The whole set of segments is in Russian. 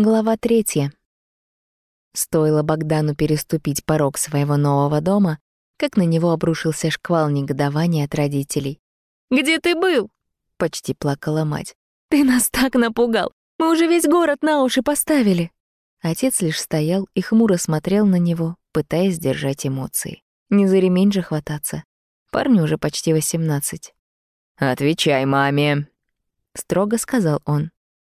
Глава третья. Стоило Богдану переступить порог своего нового дома, как на него обрушился шквал негодования от родителей. «Где ты был?» — почти плакала мать. «Ты нас так напугал! Мы уже весь город на уши поставили!» Отец лишь стоял и хмуро смотрел на него, пытаясь сдержать эмоции. Не за ремень же хвататься. Парню уже почти восемнадцать. «Отвечай маме», — строго сказал он.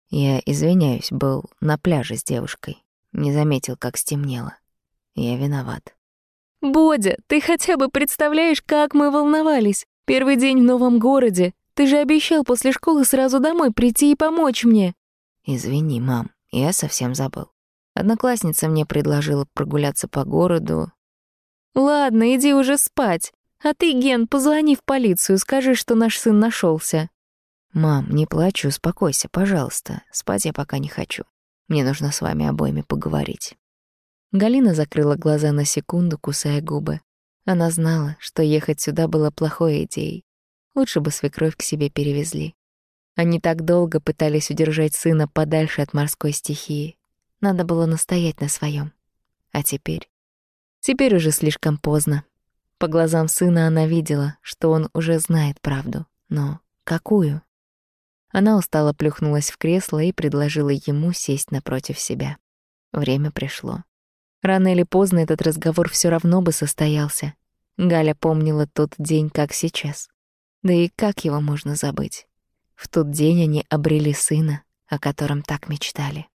Я извиняюсь, был на пляже с девушкой. Не заметил, как стемнело. Я виноват. «Бодя, ты хотя бы представляешь, как мы волновались? Первый день в новом городе. Ты же обещал после школы сразу домой прийти и помочь мне». «Извини, мам, я совсем забыл. Одноклассница мне предложила прогуляться по городу». «Ладно, иди уже спать. А ты, Ген, позвони в полицию, скажи, что наш сын нашелся. «Мам, не плачь, успокойся, пожалуйста. Спать я пока не хочу. Мне нужно с вами обоими поговорить». Галина закрыла глаза на секунду, кусая губы. Она знала, что ехать сюда было плохой идеей. Лучше бы свекровь к себе перевезли. Они так долго пытались удержать сына подальше от морской стихии. Надо было настоять на своем. А теперь? Теперь уже слишком поздно. По глазам сына она видела, что он уже знает правду. Но какую? Она устало плюхнулась в кресло и предложила ему сесть напротив себя. Время пришло. Рано или поздно этот разговор все равно бы состоялся. Галя помнила тот день как сейчас. Да и как его можно забыть? В тот день они обрели сына, о котором так мечтали.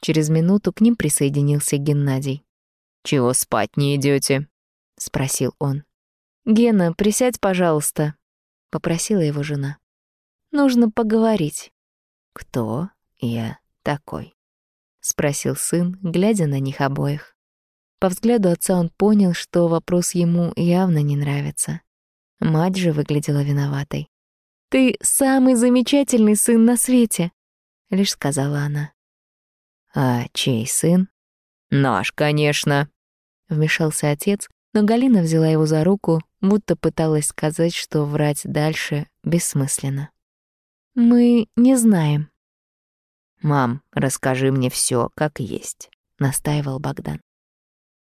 Через минуту к ним присоединился Геннадий. «Чего спать не идете? спросил он. «Гена, присядь, пожалуйста», — попросила его жена. Нужно поговорить. Кто я такой? спросил сын, глядя на них обоих. По взгляду отца он понял, что вопрос ему явно не нравится. Мать же выглядела виноватой. «Ты самый замечательный сын на свете», — лишь сказала она. «А чей сын?» «Наш, конечно», — вмешался отец, но Галина взяла его за руку, будто пыталась сказать, что врать дальше бессмысленно. Мы не знаем. Мам, расскажи мне все, как есть, настаивал Богдан.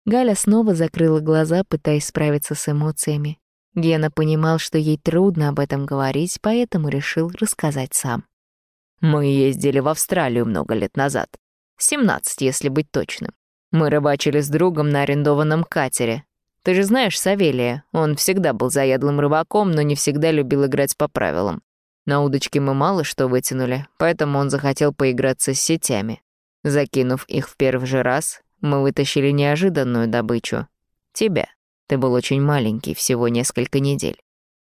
Галя снова закрыла глаза, пытаясь справиться с эмоциями. Гена понимал, что ей трудно об этом говорить, поэтому решил рассказать сам. Мы ездили в Австралию много лет назад. Семнадцать, если быть точным. Мы рыбачили с другом на арендованном катере. Ты же знаешь Савелия, он всегда был заядлым рыбаком, но не всегда любил играть по правилам. На удочке мы мало что вытянули, поэтому он захотел поиграться с сетями. Закинув их в первый же раз, мы вытащили неожиданную добычу. Тебя. Ты был очень маленький, всего несколько недель.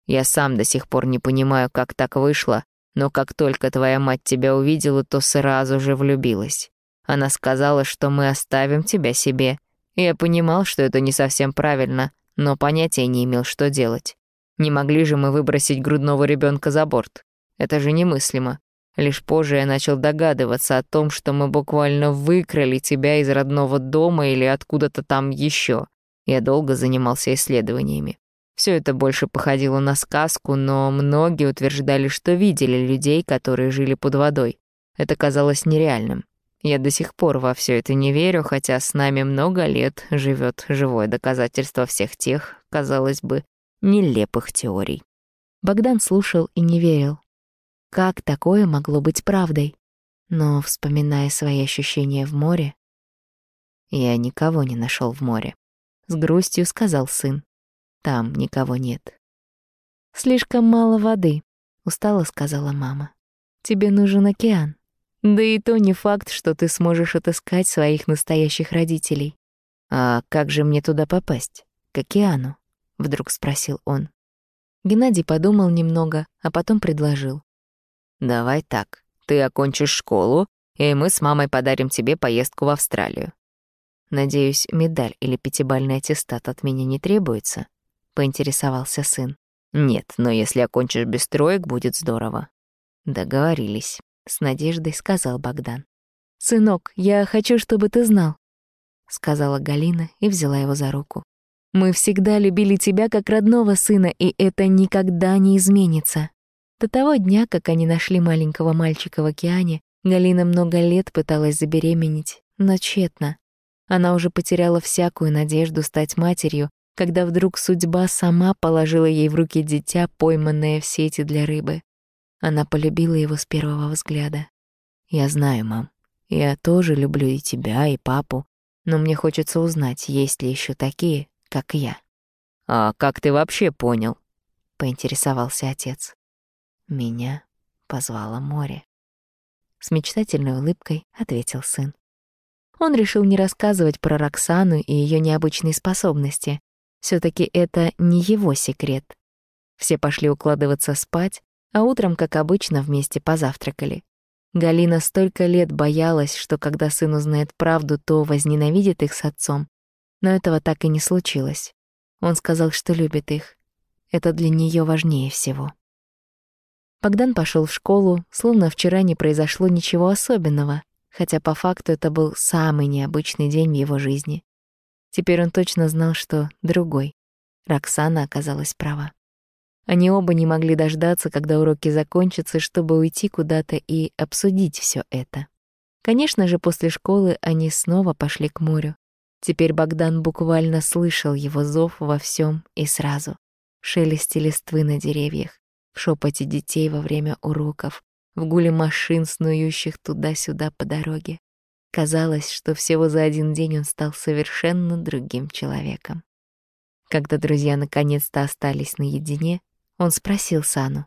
Я сам до сих пор не понимаю, как так вышло, но как только твоя мать тебя увидела, то сразу же влюбилась. Она сказала, что мы оставим тебя себе. Я понимал, что это не совсем правильно, но понятия не имел, что делать. Не могли же мы выбросить грудного ребенка за борт. Это же немыслимо. Лишь позже я начал догадываться о том, что мы буквально выкрали тебя из родного дома или откуда-то там еще. Я долго занимался исследованиями. Все это больше походило на сказку, но многие утверждали, что видели людей, которые жили под водой. Это казалось нереальным. Я до сих пор во все это не верю, хотя с нами много лет живет живое доказательство всех тех, казалось бы, нелепых теорий. Богдан слушал и не верил. Как такое могло быть правдой? Но, вспоминая свои ощущения в море, я никого не нашел в море. С грустью сказал сын. Там никого нет. Слишком мало воды, устало сказала мама. Тебе нужен океан. Да и то не факт, что ты сможешь отыскать своих настоящих родителей. А как же мне туда попасть? К океану? — вдруг спросил он. Геннадий подумал немного, а потом предложил. «Давай так, ты окончишь школу, и мы с мамой подарим тебе поездку в Австралию. Надеюсь, медаль или пятибальный аттестат от меня не требуется?» — поинтересовался сын. «Нет, но если окончишь без троек, будет здорово». «Договорились», — с надеждой сказал Богдан. «Сынок, я хочу, чтобы ты знал», — сказала Галина и взяла его за руку. Мы всегда любили тебя как родного сына, и это никогда не изменится. До того дня, как они нашли маленького мальчика в океане, Галина много лет пыталась забеременеть, но тщетно. Она уже потеряла всякую надежду стать матерью, когда вдруг судьба сама положила ей в руки дитя, пойманное в сети для рыбы. Она полюбила его с первого взгляда. «Я знаю, мам. Я тоже люблю и тебя, и папу, но мне хочется узнать, есть ли еще такие, как я». «А как ты вообще понял?» — поинтересовался отец. Меня позвало море. С мечтательной улыбкой ответил сын. Он решил не рассказывать про Роксану и ее необычные способности. все таки это не его секрет. Все пошли укладываться спать, а утром, как обычно, вместе позавтракали. Галина столько лет боялась, что когда сын узнает правду, то возненавидит их с отцом. Но этого так и не случилось. Он сказал, что любит их. Это для нее важнее всего. Богдан пошел в школу, словно вчера не произошло ничего особенного, хотя по факту это был самый необычный день в его жизни. Теперь он точно знал, что другой. Роксана оказалась права. Они оба не могли дождаться, когда уроки закончатся, чтобы уйти куда-то и обсудить все это. Конечно же, после школы они снова пошли к морю. Теперь Богдан буквально слышал его зов во всем и сразу. В шелесте листвы на деревьях, в шепоте детей во время уроков, в гуле машин, снующих туда-сюда по дороге. Казалось, что всего за один день он стал совершенно другим человеком. Когда друзья наконец-то остались наедине, он спросил Сану.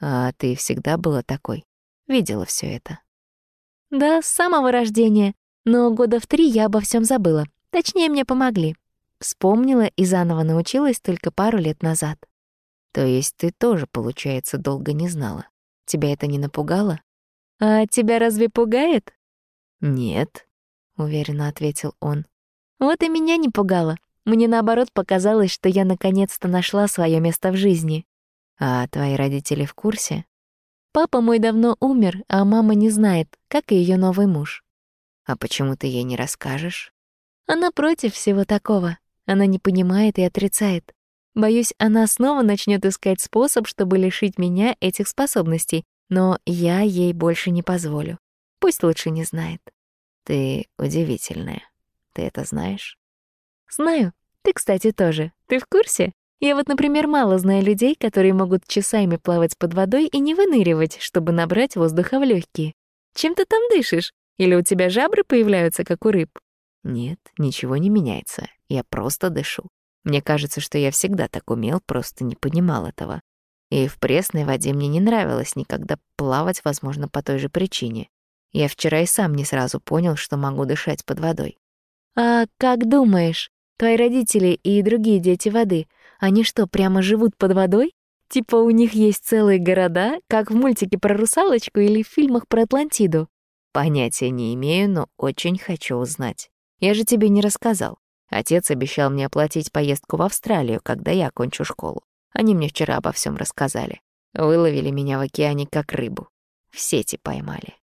«А ты всегда была такой? Видела все это?» «Да, с самого рождения. Но года в три я обо всем забыла. Точнее, мне помогли. Вспомнила и заново научилась только пару лет назад». «То есть ты тоже, получается, долго не знала? Тебя это не напугало?» «А тебя разве пугает?» «Нет», — уверенно ответил он. «Вот и меня не пугало. Мне, наоборот, показалось, что я наконец-то нашла свое место в жизни. А твои родители в курсе? Папа мой давно умер, а мама не знает, как и ее новый муж. А почему ты ей не расскажешь? Она против всего такого. Она не понимает и отрицает. Боюсь, она снова начнет искать способ, чтобы лишить меня этих способностей, но я ей больше не позволю. Пусть лучше не знает. Ты удивительная. Ты это знаешь? Знаю. Ты, кстати, тоже. Ты в курсе? Я вот, например, мало знаю людей, которые могут часами плавать под водой и не выныривать, чтобы набрать воздуха в легкие. Чем ты там дышишь? Или у тебя жабры появляются, как у рыб? Нет, ничего не меняется. Я просто дышу. Мне кажется, что я всегда так умел, просто не понимал этого. И в пресной воде мне не нравилось никогда плавать, возможно, по той же причине. Я вчера и сам не сразу понял, что могу дышать под водой. «А как думаешь, Твои родители и другие дети воды, они что, прямо живут под водой? Типа у них есть целые города, как в мультике про русалочку или в фильмах про Атлантиду? Понятия не имею, но очень хочу узнать. Я же тебе не рассказал. Отец обещал мне оплатить поездку в Австралию, когда я окончу школу. Они мне вчера обо всем рассказали. Выловили меня в океане как рыбу. В сети поймали.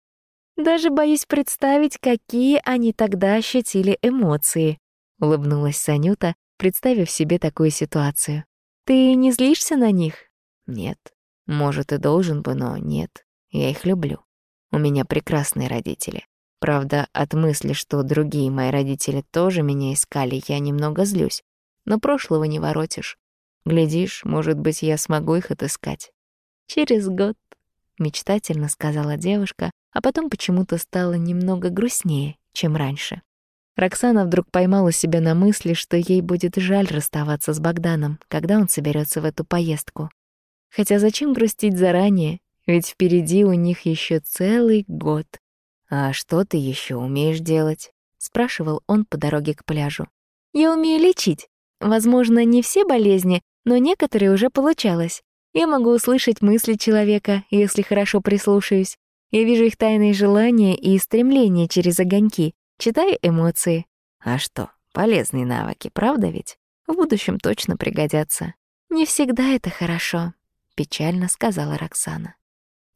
Даже боюсь представить, какие они тогда ощутили эмоции. — улыбнулась Санюта, представив себе такую ситуацию. «Ты не злишься на них?» «Нет. Может, и должен бы, но нет. Я их люблю. У меня прекрасные родители. Правда, от мысли, что другие мои родители тоже меня искали, я немного злюсь. Но прошлого не воротишь. Глядишь, может быть, я смогу их отыскать. Через год, мечтательно сказала девушка, а потом почему-то стало немного грустнее, чем раньше. Роксана вдруг поймала себя на мысли, что ей будет жаль расставаться с Богданом, когда он соберется в эту поездку. Хотя зачем грустить заранее, ведь впереди у них еще целый год. «А что ты еще умеешь делать?» — спрашивал он по дороге к пляжу. «Я умею лечить. Возможно, не все болезни, но некоторые уже получалось. Я могу услышать мысли человека, если хорошо прислушаюсь. Я вижу их тайные желания и стремления через огоньки, Читай эмоции. А что, полезные навыки, правда ведь? В будущем точно пригодятся. Не всегда это хорошо, печально сказала Роксана.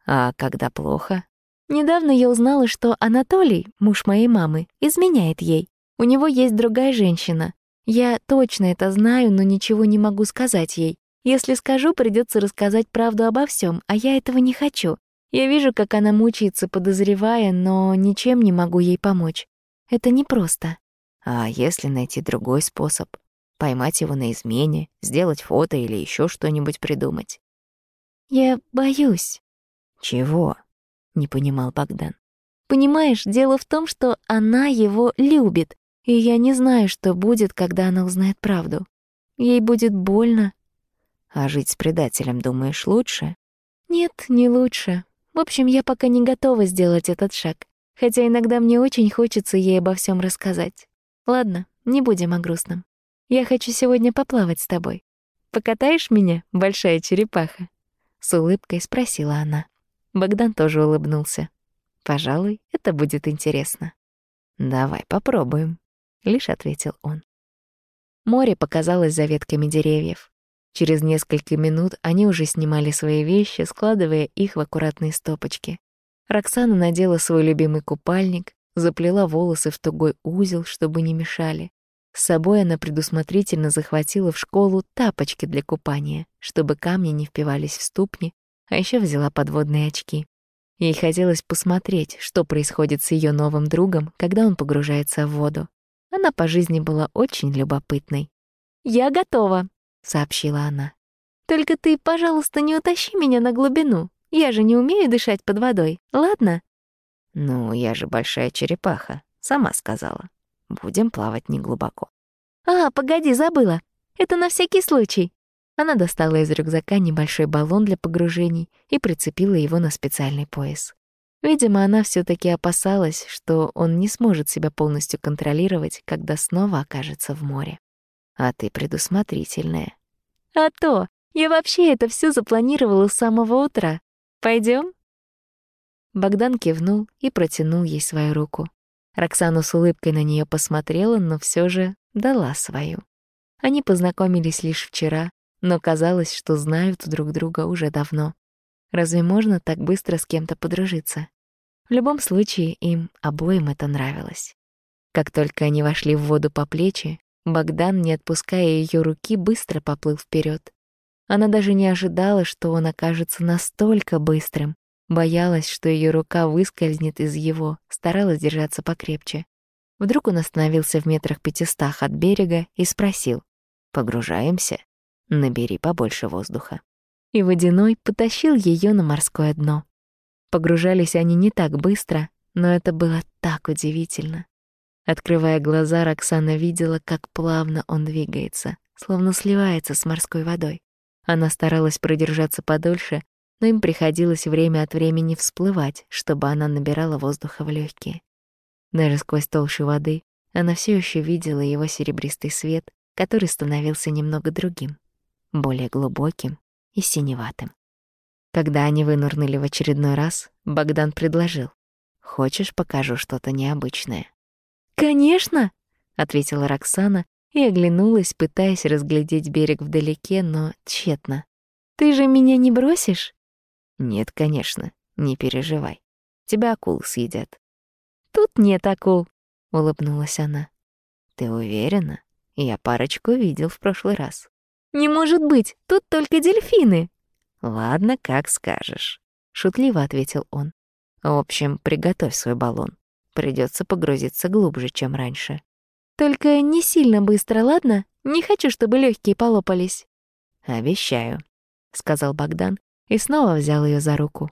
А когда плохо? Недавно я узнала, что Анатолий, муж моей мамы, изменяет ей. У него есть другая женщина. Я точно это знаю, но ничего не могу сказать ей. Если скажу, придется рассказать правду обо всем, а я этого не хочу. Я вижу, как она мучается, подозревая, но ничем не могу ей помочь. Это непросто. А если найти другой способ? Поймать его на измене, сделать фото или еще что-нибудь придумать? Я боюсь. Чего? Не понимал Богдан. Понимаешь, дело в том, что она его любит, и я не знаю, что будет, когда она узнает правду. Ей будет больно. А жить с предателем, думаешь, лучше? Нет, не лучше. В общем, я пока не готова сделать этот шаг, хотя иногда мне очень хочется ей обо всем рассказать. Ладно, не будем о грустном. Я хочу сегодня поплавать с тобой. Покатаешь меня, большая черепаха?» С улыбкой спросила она. Богдан тоже улыбнулся. «Пожалуй, это будет интересно». «Давай попробуем», — лишь ответил он. Море показалось за ветками деревьев. Через несколько минут они уже снимали свои вещи, складывая их в аккуратные стопочки. Роксана надела свой любимый купальник, заплела волосы в тугой узел, чтобы не мешали. С собой она предусмотрительно захватила в школу тапочки для купания, чтобы камни не впивались в ступни, а еще взяла подводные очки. Ей хотелось посмотреть, что происходит с ее новым другом, когда он погружается в воду. Она по жизни была очень любопытной. «Я готова», — сообщила она. «Только ты, пожалуйста, не утащи меня на глубину. Я же не умею дышать под водой, ладно?» «Ну, я же большая черепаха, сама сказала. Будем плавать неглубоко». «А, погоди, забыла. Это на всякий случай». Она достала из рюкзака небольшой баллон для погружений и прицепила его на специальный пояс. Видимо, она все таки опасалась, что он не сможет себя полностью контролировать, когда снова окажется в море. А ты предусмотрительная. А то! Я вообще это все запланировала с самого утра. Пойдем? Богдан кивнул и протянул ей свою руку. Роксана с улыбкой на нее посмотрела, но все же дала свою. Они познакомились лишь вчера, но казалось, что знают друг друга уже давно. Разве можно так быстро с кем-то подружиться? В любом случае, им обоим это нравилось. Как только они вошли в воду по плечи, Богдан, не отпуская ее руки, быстро поплыл вперед. Она даже не ожидала, что он окажется настолько быстрым. Боялась, что ее рука выскользнет из его, старалась держаться покрепче. Вдруг он остановился в метрах пятистах от берега и спросил. «Погружаемся? Набери побольше воздуха». И водяной потащил ее на морское дно. Погружались они не так быстро, но это было так удивительно. Открывая глаза, Роксана видела, как плавно он двигается, словно сливается с морской водой. Она старалась продержаться подольше, но им приходилось время от времени всплывать, чтобы она набирала воздуха в легкие. Даже сквозь толщу воды она все еще видела его серебристый свет, который становился немного другим, более глубоким и синеватым. Когда они вынырнули в очередной раз, Богдан предложил. «Хочешь, покажу что-то необычное?» «Конечно!» — ответила Роксана и оглянулась, пытаясь разглядеть берег вдалеке, но тщетно. «Ты же меня не бросишь?» «Нет, конечно, не переживай. Тебя акулы съедят». «Тут нет акул», — улыбнулась она. «Ты уверена? Я парочку видел в прошлый раз». «Не может быть, тут только дельфины». «Ладно, как скажешь», — шутливо ответил он. «В общем, приготовь свой баллон. Придется погрузиться глубже, чем раньше. Только не сильно быстро, ладно? Не хочу, чтобы легкие полопались. Обещаю, сказал Богдан и снова взял ее за руку.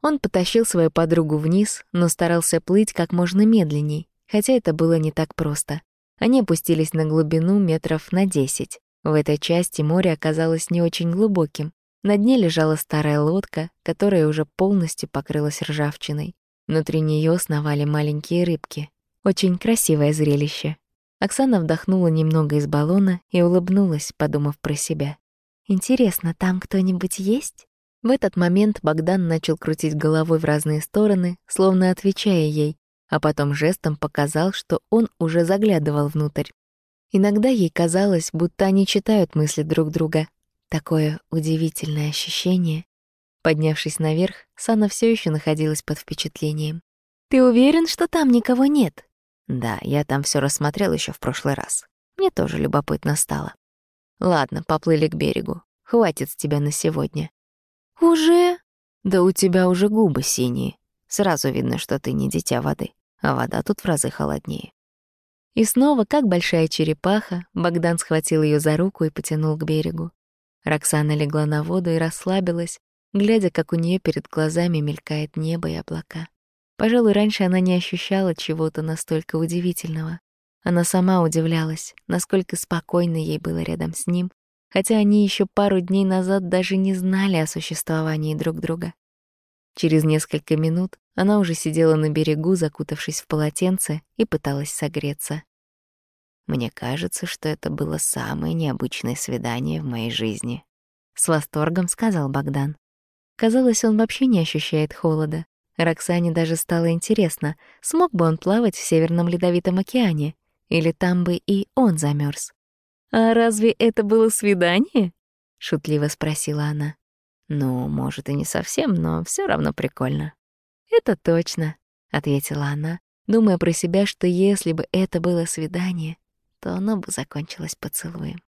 Он потащил свою подругу вниз, но старался плыть как можно медленней, хотя это было не так просто. Они опустились на глубину метров на десять. В этой части море оказалось не очень глубоким. На дне лежала старая лодка, которая уже полностью покрылась ржавчиной. Внутри нее сновали маленькие рыбки. Очень красивое зрелище. Оксана вдохнула немного из баллона и улыбнулась, подумав про себя. «Интересно, там кто-нибудь есть?» В этот момент Богдан начал крутить головой в разные стороны, словно отвечая ей, а потом жестом показал, что он уже заглядывал внутрь. Иногда ей казалось, будто они читают мысли друг друга. Такое удивительное ощущение. Поднявшись наверх, Сана все еще находилась под впечатлением. «Ты уверен, что там никого нет?» «Да, я там все рассмотрел еще в прошлый раз. Мне тоже любопытно стало. Ладно, поплыли к берегу. Хватит с тебя на сегодня». «Уже?» Да у тебя уже губы синие. Сразу видно, что ты не дитя воды, а вода тут в разы холоднее. И снова, как большая черепаха, Богдан схватил ее за руку и потянул к берегу. Роксана легла на воду и расслабилась, глядя, как у нее перед глазами мелькает небо и облака. Пожалуй, раньше она не ощущала чего-то настолько удивительного. Она сама удивлялась, насколько спокойно ей было рядом с ним, хотя они еще пару дней назад даже не знали о существовании друг друга. Через несколько минут она уже сидела на берегу, закутавшись в полотенце, и пыталась согреться. Мне кажется, что это было самое необычное свидание в моей жизни. С восторгом сказал Богдан. Казалось, он вообще не ощущает холода. Роксане даже стало интересно, смог бы он плавать в Северном Ледовитом океане, или там бы и он замерз. «А разве это было свидание?» — шутливо спросила она. «Ну, может, и не совсем, но все равно прикольно». «Это точно», — ответила она, думая про себя, что если бы это было свидание, то оно бы закончилось поцелуем.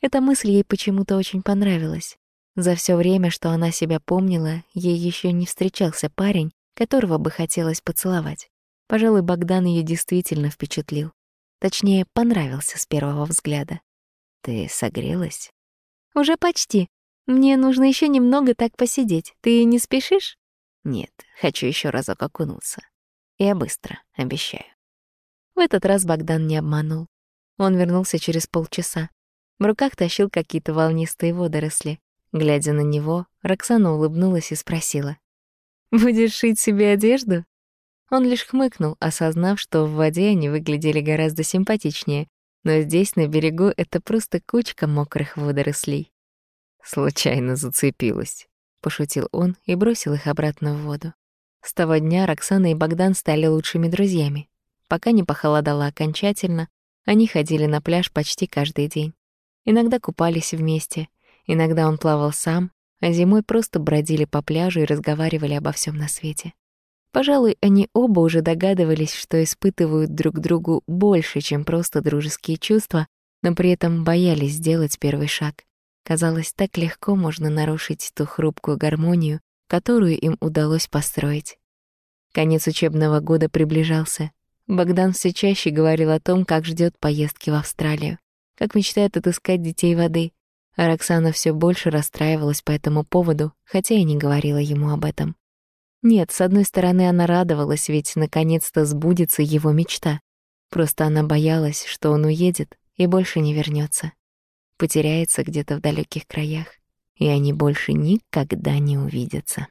Эта мысль ей почему-то очень понравилась. За все время, что она себя помнила, ей еще не встречался парень, которого бы хотелось поцеловать. Пожалуй, Богдан ее действительно впечатлил. Точнее, понравился с первого взгляда. «Ты согрелась?» «Уже почти. Мне нужно еще немного так посидеть. Ты не спешишь?» «Нет, хочу еще разок окунуться. Я быстро, обещаю». В этот раз Богдан не обманул. Он вернулся через полчаса. В руках тащил какие-то волнистые водоросли. Глядя на него, Роксана улыбнулась и спросила. «Будешь шить себе одежду?» Он лишь хмыкнул, осознав, что в воде они выглядели гораздо симпатичнее, но здесь, на берегу, это просто кучка мокрых водорослей. «Случайно зацепилась», — пошутил он и бросил их обратно в воду. С того дня Роксана и Богдан стали лучшими друзьями. Пока не похолодало окончательно, они ходили на пляж почти каждый день. Иногда купались вместе, иногда он плавал сам, а зимой просто бродили по пляжу и разговаривали обо всем на свете. Пожалуй, они оба уже догадывались, что испытывают друг другу больше, чем просто дружеские чувства, но при этом боялись сделать первый шаг. Казалось, так легко можно нарушить ту хрупкую гармонию, которую им удалось построить. Конец учебного года приближался, Богдан все чаще говорил о том, как ждет поездки в Австралию, как мечтает отыскать детей воды, а Роксана все больше расстраивалась по этому поводу, хотя и не говорила ему об этом. Нет, с одной стороны, она радовалась, ведь наконец-то сбудется его мечта. Просто она боялась, что он уедет и больше не вернется, потеряется где-то в далеких краях, и они больше никогда не увидятся.